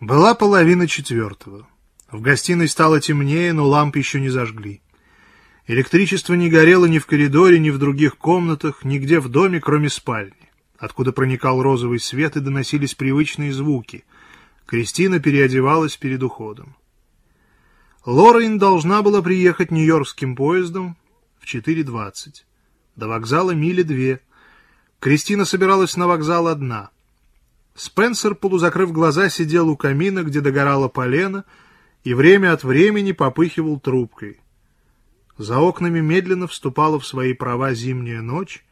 Была половина четвертого. В гостиной стало темнее, но ламп еще не зажгли. Электричество не горело ни в коридоре, ни в других комнатах, нигде в доме, кроме спальни, откуда проникал розовый свет и доносились привычные звуки. Кристина переодевалась перед уходом. Лорейн должна была приехать нью-йоркским поездом в 4.20. До вокзала мили две. Кристина собиралась на вокзал одна — Спенсер, полузакрыв глаза, сидел у камина, где догорало полено, и время от времени попыхивал трубкой. За окнами медленно вступала в свои права зимняя ночь,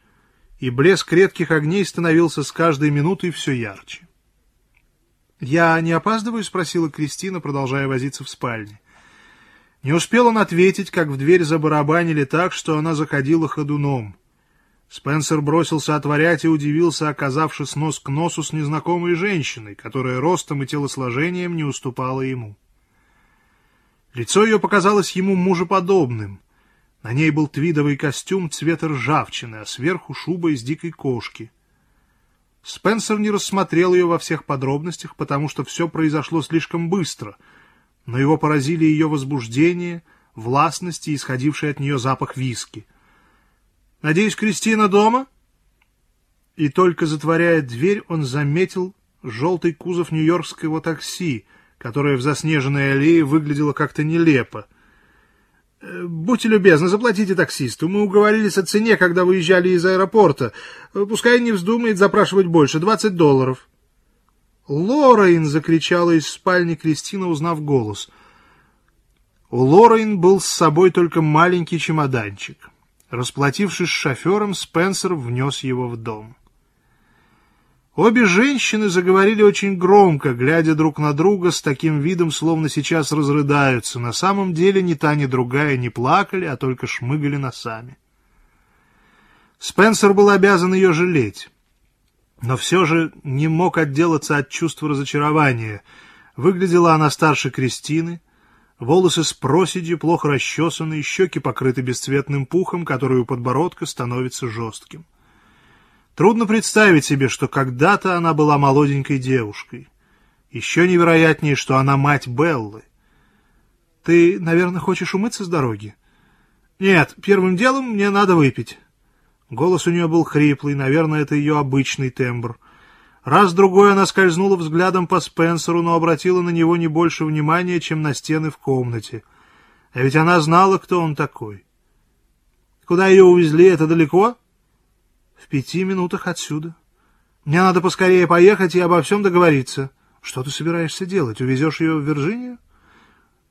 и блеск редких огней становился с каждой минутой все ярче. «Я не опаздываю?» — спросила Кристина, продолжая возиться в спальне. Не успел он ответить, как в дверь забарабанили так, что она заходила ходуном — Спенсер бросился отворять и удивился, оказавшись нос к носу с незнакомой женщиной, которая ростом и телосложением не уступала ему. Лицо ее показалось ему мужеподобным. На ней был твидовый костюм цвета ржавчины, а сверху шуба из дикой кошки. Спенсер не рассмотрел ее во всех подробностях, потому что все произошло слишком быстро, но его поразили ее возбуждение, властность и исходивший от нее запах виски — Надеюсь, Кристина дома?» И только затворяя дверь, он заметил желтый кузов нью-йоркского такси, которое в заснеженной аллее выглядело как-то нелепо. «Э, «Будьте любезны, заплатите таксисту. Мы уговорились о цене, когда выезжали из аэропорта. Пускай не вздумает запрашивать больше. Двадцать долларов». «Лорейн!» — закричала из спальни Кристина, узнав голос. У Лорейн был с собой только маленький чемоданчик. Расплатившись с шофером, Спенсер внес его в дом. Обе женщины заговорили очень громко, глядя друг на друга с таким видом, словно сейчас разрыдаются. На самом деле ни та, ни другая не плакали, а только шмыгали носами. Спенсер был обязан ее жалеть, но все же не мог отделаться от чувства разочарования. Выглядела она старше Кристины, волосы с проседью, плохо расчесанные, щеки покрыты бесцветным пухом, который у подбородка становится жестким. Трудно представить себе, что когда-то она была молоденькой девушкой. Еще невероятнее, что она мать Беллы. Ты, наверное, хочешь умыться с дороги? Нет, первым делом мне надо выпить. Голос у нее был хриплый, наверное, это ее обычный тембр — Раз-другой она скользнула взглядом по Спенсеру, но обратила на него не больше внимания, чем на стены в комнате. А ведь она знала, кто он такой. Куда ее увезли? Это далеко? В пяти минутах отсюда. Мне надо поскорее поехать и обо всем договориться. Что ты собираешься делать? Увезешь ее в Вирджинию?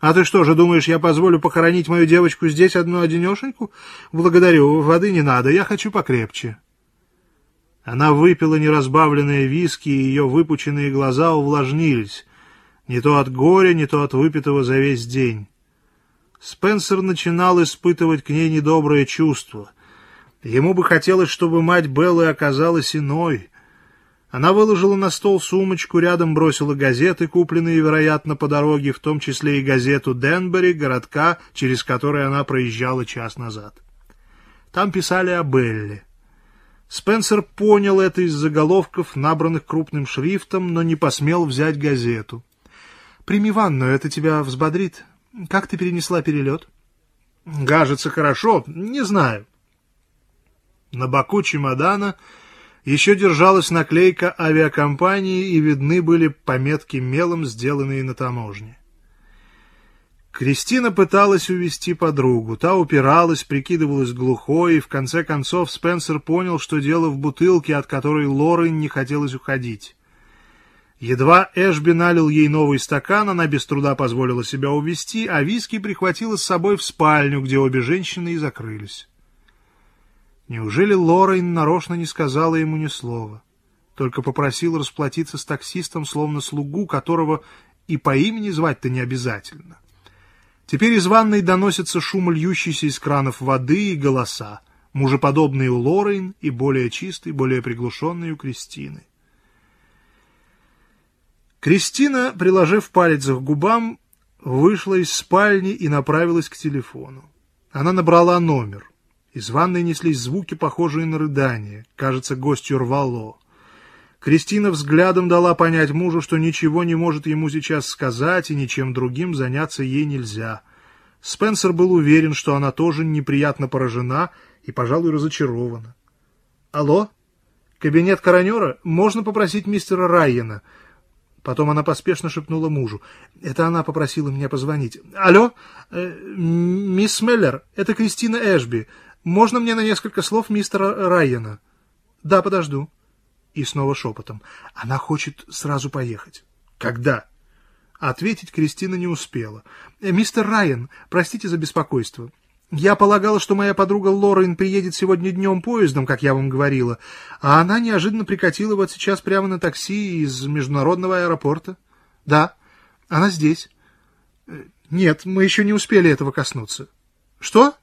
А ты что же, думаешь, я позволю похоронить мою девочку здесь одну-одинешеньку? Благодарю, воды не надо, я хочу покрепче. Она выпила неразбавленные виски, и ее выпученные глаза увлажнились, не то от горя, не то от выпитого за весь день. Спенсер начинал испытывать к ней недоброе чувство. Ему бы хотелось, чтобы мать Беллы оказалась иной. Она выложила на стол сумочку, рядом бросила газеты, купленные, вероятно, по дороге, в том числе и газету «Денбери», городка, через который она проезжала час назад. Там писали о Белле. Спенсер понял это из заголовков, набранных крупным шрифтом, но не посмел взять газету. «Прими ванную, это тебя взбодрит. Как ты перенесла перелет?» «Кажется, хорошо. Не знаю». На боку чемодана еще держалась наклейка авиакомпании, и видны были пометки мелом, сделанные на таможне. Кристина пыталась увести подругу. Та упиралась, прикидывалась глухой, и в конце концов Спенсер понял, что дело в бутылке, от которой Лорен не хотелось уходить. Едва Эшби налил ей новый стакан, она без труда позволила себя увести, а виски прихватила с собой в спальню, где обе женщины и закрылись. Неужели Лорен нарочно не сказала ему ни слова? Только попросила расплатиться с таксистом, словно слугу, которого и по имени звать-то не обязательно. Теперь из ванной доносится шум льющейся из кранов воды и голоса, мужеподобные у Лорейн и более чистые, более приглушенные у Кристины. Кристина, приложив палец к губам, вышла из спальни и направилась к телефону. Она набрала номер. Из ванной неслись звуки, похожие на рыдание. Кажется, гостью рвало. Кристина взглядом дала понять мужу, что ничего не может ему сейчас сказать, и ничем другим заняться ей нельзя. Спенсер был уверен, что она тоже неприятно поражена и, пожалуй, разочарована. «Алло? Кабинет коронера? Можно попросить мистера Райена?» Потом она поспешно шепнула мужу. Это она попросила меня позвонить. «Алло? Э, мисс Меллер, это Кристина Эшби. Можно мне на несколько слов мистера Райена?» «Да, подожду». И снова шепотом. «Она хочет сразу поехать». «Когда?» Ответить Кристина не успела. «Э, «Мистер Райан, простите за беспокойство. Я полагала, что моя подруга Лорен приедет сегодня днем поездом, как я вам говорила, а она неожиданно прикатила вот сейчас прямо на такси из международного аэропорта. Да, она здесь. Нет, мы еще не успели этого коснуться. Что?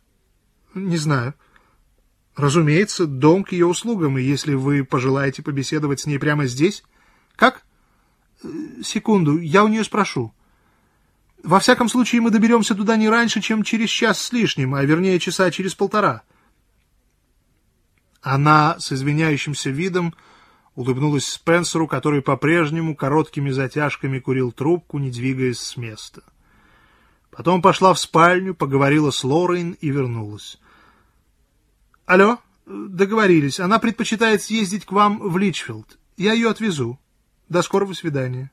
Не знаю. Разумеется, дом к ее услугам, и если вы пожелаете побеседовать с ней прямо здесь... Как? Секунду, я у нее спрошу. Во всяком случае, мы доберемся туда не раньше, чем через час с лишним, а вернее часа через полтора. Она с извиняющимся видом улыбнулась Спенсеру, который по-прежнему короткими затяжками курил трубку, не двигаясь с места. Потом пошла в спальню, поговорила с Лорейн и вернулась. «Алло, договорились. Она предпочитает съездить к вам в Личфилд. Я ее отвезу. До скорого свидания».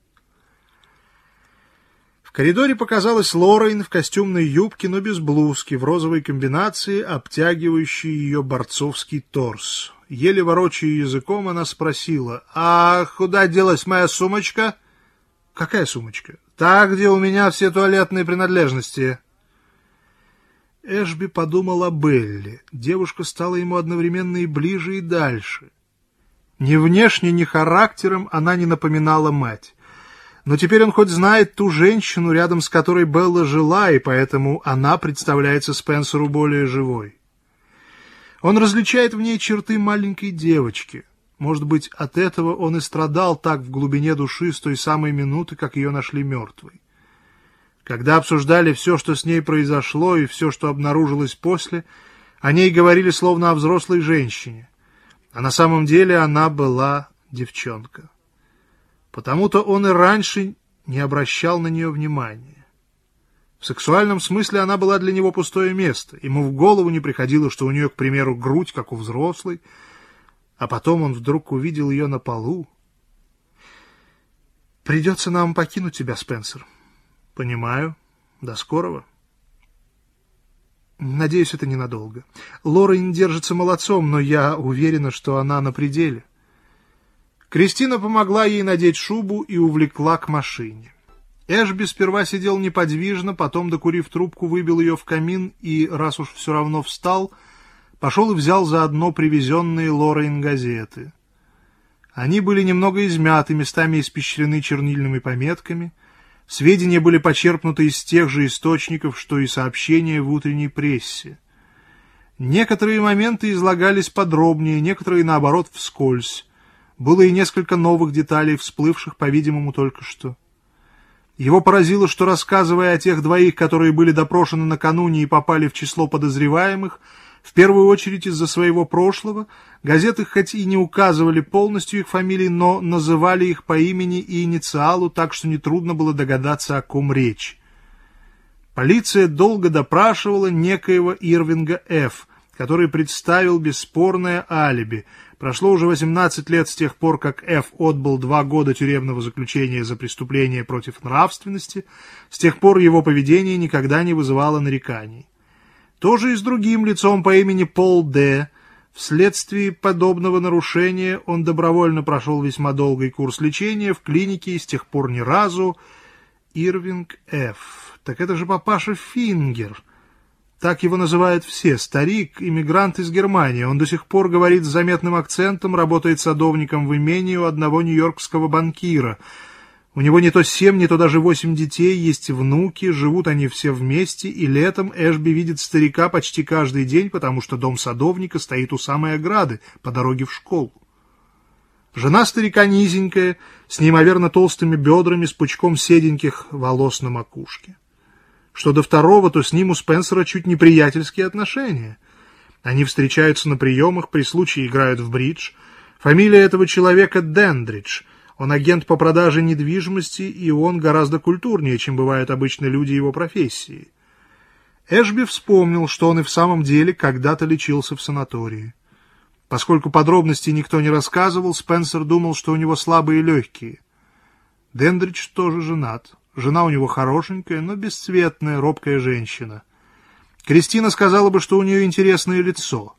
В коридоре показалась Лорейн в костюмной юбке, но без блузки, в розовой комбинации, обтягивающей ее борцовский торс. Еле ворочая языком, она спросила, «А куда делась моя сумочка?» «Какая сумочка?» «Та, где у меня все туалетные принадлежности». Эшби подумал о Белле. Девушка стала ему одновременно и ближе, и дальше. Ни внешне, ни характером она не напоминала мать. Но теперь он хоть знает ту женщину, рядом с которой Белла жила, и поэтому она представляется Спенсеру более живой. Он различает в ней черты маленькой девочки. Может быть, от этого он и страдал так в глубине души с той самой минуты, как ее нашли мертвой. Когда обсуждали все, что с ней произошло, и все, что обнаружилось после, о ней говорили словно о взрослой женщине. А на самом деле она была девчонка. Потому-то он и раньше не обращал на нее внимания. В сексуальном смысле она была для него пустое место. Ему в голову не приходило, что у нее, к примеру, грудь, как у взрослой, а потом он вдруг увидел ее на полу. «Придется нам покинуть тебя, Спенсер». «Понимаю. До скорого». «Надеюсь, это ненадолго. Лорен держится молодцом, но я уверена, что она на пределе». Кристина помогла ей надеть шубу и увлекла к машине. Эшби сперва сидел неподвижно, потом, докурив трубку, выбил ее в камин и, раз уж все равно встал, пошел и взял заодно привезенные Лорейн газеты. Они были немного измяты, местами испещрены чернильными пометками. Сведения были почерпнуты из тех же источников, что и сообщения в утренней прессе. Некоторые моменты излагались подробнее, некоторые, наоборот, вскользь. Было и несколько новых деталей, всплывших, по-видимому, только что. Его поразило, что, рассказывая о тех двоих, которые были допрошены накануне и попали в число подозреваемых, в первую очередь из-за своего прошлого, газеты хоть и не указывали полностью их фамилии, но называли их по имени и инициалу, так что нетрудно было догадаться, о ком речь. Полиция долго допрашивала некоего Ирвинга Ф., который представил бесспорное алиби – Прошло уже 18 лет с тех пор, как Ф. отбыл два года тюремного заключения за преступление против нравственности, с тех пор его поведение никогда не вызывало нареканий. Тоже и с другим лицом по имени Пол Д. Вследствие подобного нарушения он добровольно прошел весьма долгий курс лечения в клинике и с тех пор ни разу... Ирвинг Ф. Так это же папаша Фингер. Так его называют все. Старик, иммигрант из Германии. Он до сих пор говорит с заметным акцентом, работает садовником в имении у одного нью-йоркского банкира. У него не то семь, не то даже восемь детей, есть внуки, живут они все вместе, и летом Эшби видит старика почти каждый день, потому что дом садовника стоит у самой ограды, по дороге в школу. Жена старика низенькая, с неимоверно толстыми бедрами, с пучком седеньких волос на макушке. Что до второго, то с ним у Спенсера чуть не приятельские отношения. Они встречаются на приемах, при случае играют в бридж. Фамилия этого человека Дендридж. Он агент по продаже недвижимости, и он гораздо культурнее, чем бывают обычно люди его профессии. Эшби вспомнил, что он и в самом деле когда-то лечился в санатории. Поскольку подробностей никто не рассказывал, Спенсер думал, что у него слабые легкие. Дендридж тоже женат. Жена у него хорошенькая, но бесцветная, робкая женщина. Кристина сказала бы, что у нее интересное лицо.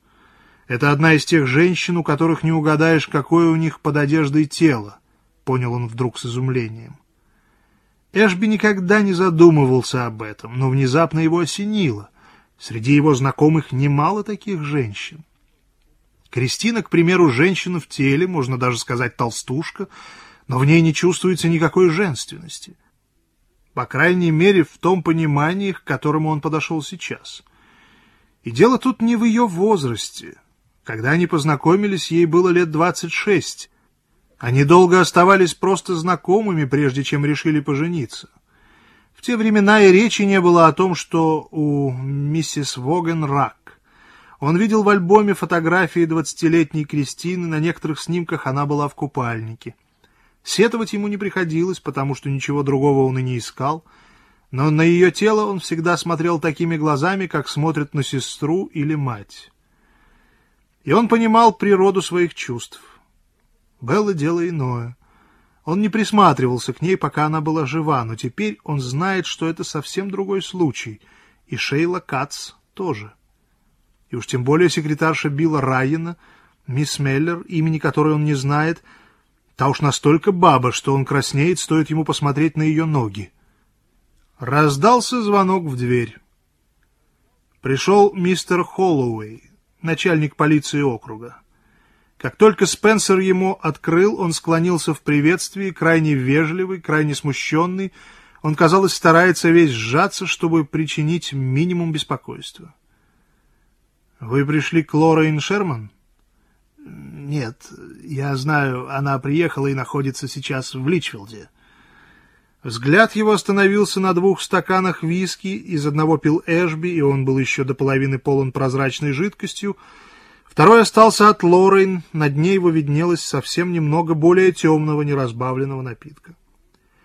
Это одна из тех женщин, у которых не угадаешь, какое у них под одеждой тело, — понял он вдруг с изумлением. Эшби никогда не задумывался об этом, но внезапно его осенило. Среди его знакомых немало таких женщин. Кристина, к примеру, женщина в теле, можно даже сказать толстушка, но в ней не чувствуется никакой женственности. По крайней мере, в том понимании, к которому он подошел сейчас. И дело тут не в ее возрасте. Когда они познакомились, ей было лет двадцать шесть. Они долго оставались просто знакомыми, прежде чем решили пожениться. В те времена и речи не было о том, что у миссис Воген рак. Он видел в альбоме фотографии двадцатилетней Кристины, на некоторых снимках она была в купальнике. Сетовать ему не приходилось, потому что ничего другого он и не искал, но на ее тело он всегда смотрел такими глазами, как смотрит на сестру или мать. И он понимал природу своих чувств. Белла дело иное. Он не присматривался к ней, пока она была жива, но теперь он знает, что это совсем другой случай, и Шейла Кац тоже. И уж тем более секретарша Билла Райена, мисс Меллер, имени которой он не знает, та уж настолько баба, что он краснеет, стоит ему посмотреть на ее ноги. Раздался звонок в дверь. Пришел мистер Холлоуэй, начальник полиции округа. Как только Спенсер ему открыл, он склонился в приветствии, крайне вежливый, крайне смущенный. Он, казалось, старается весь сжаться, чтобы причинить минимум беспокойства. «Вы пришли к Лорейн Шерман?» «Нет, я знаю, она приехала и находится сейчас в Личфилде». Взгляд его остановился на двух стаканах виски, из одного пил Эшби, и он был еще до половины полон прозрачной жидкостью. Второй остался от Лорейн, над ней его виднелось совсем немного более темного неразбавленного напитка.